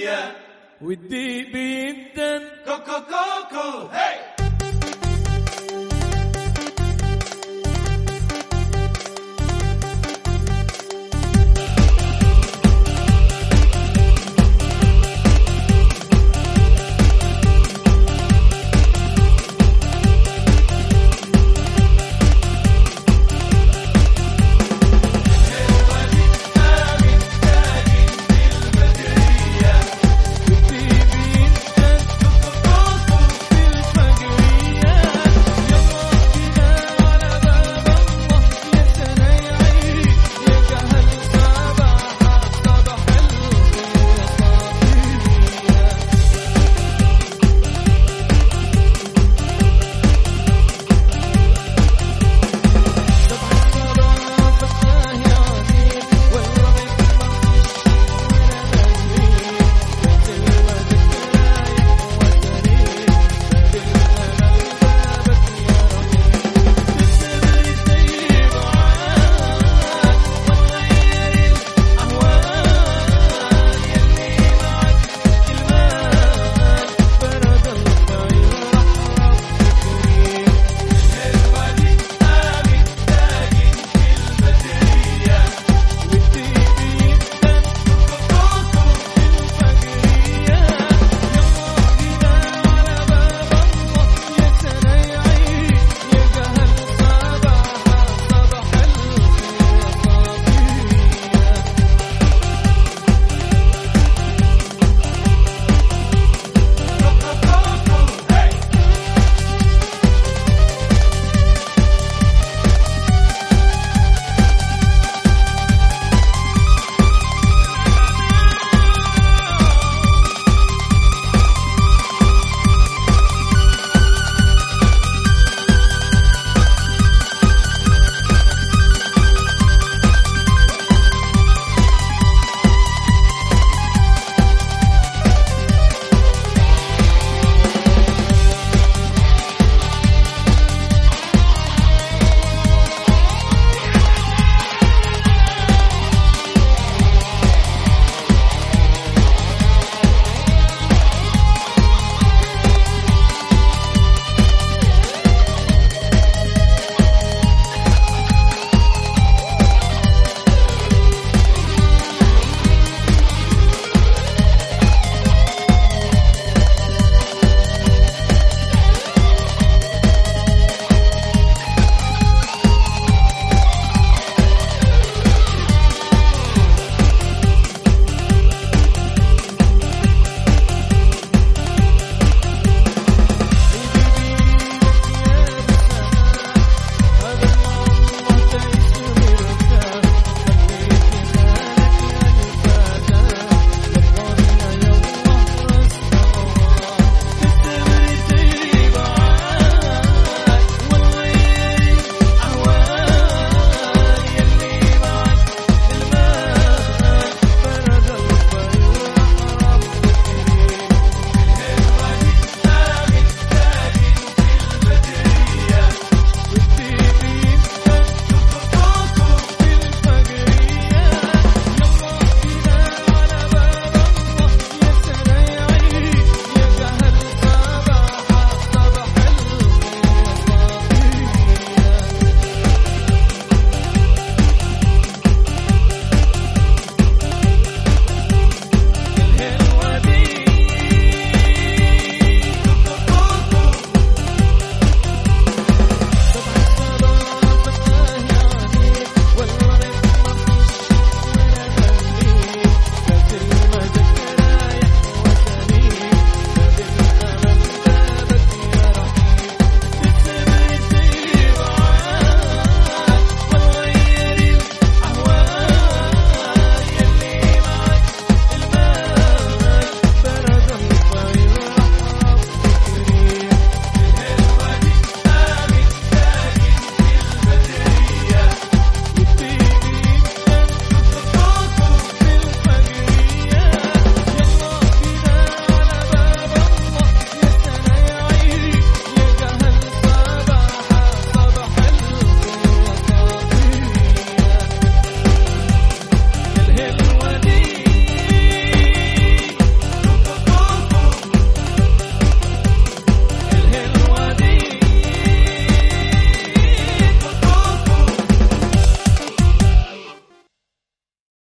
Yeah. With deep beat then. Coco, Coco, hey!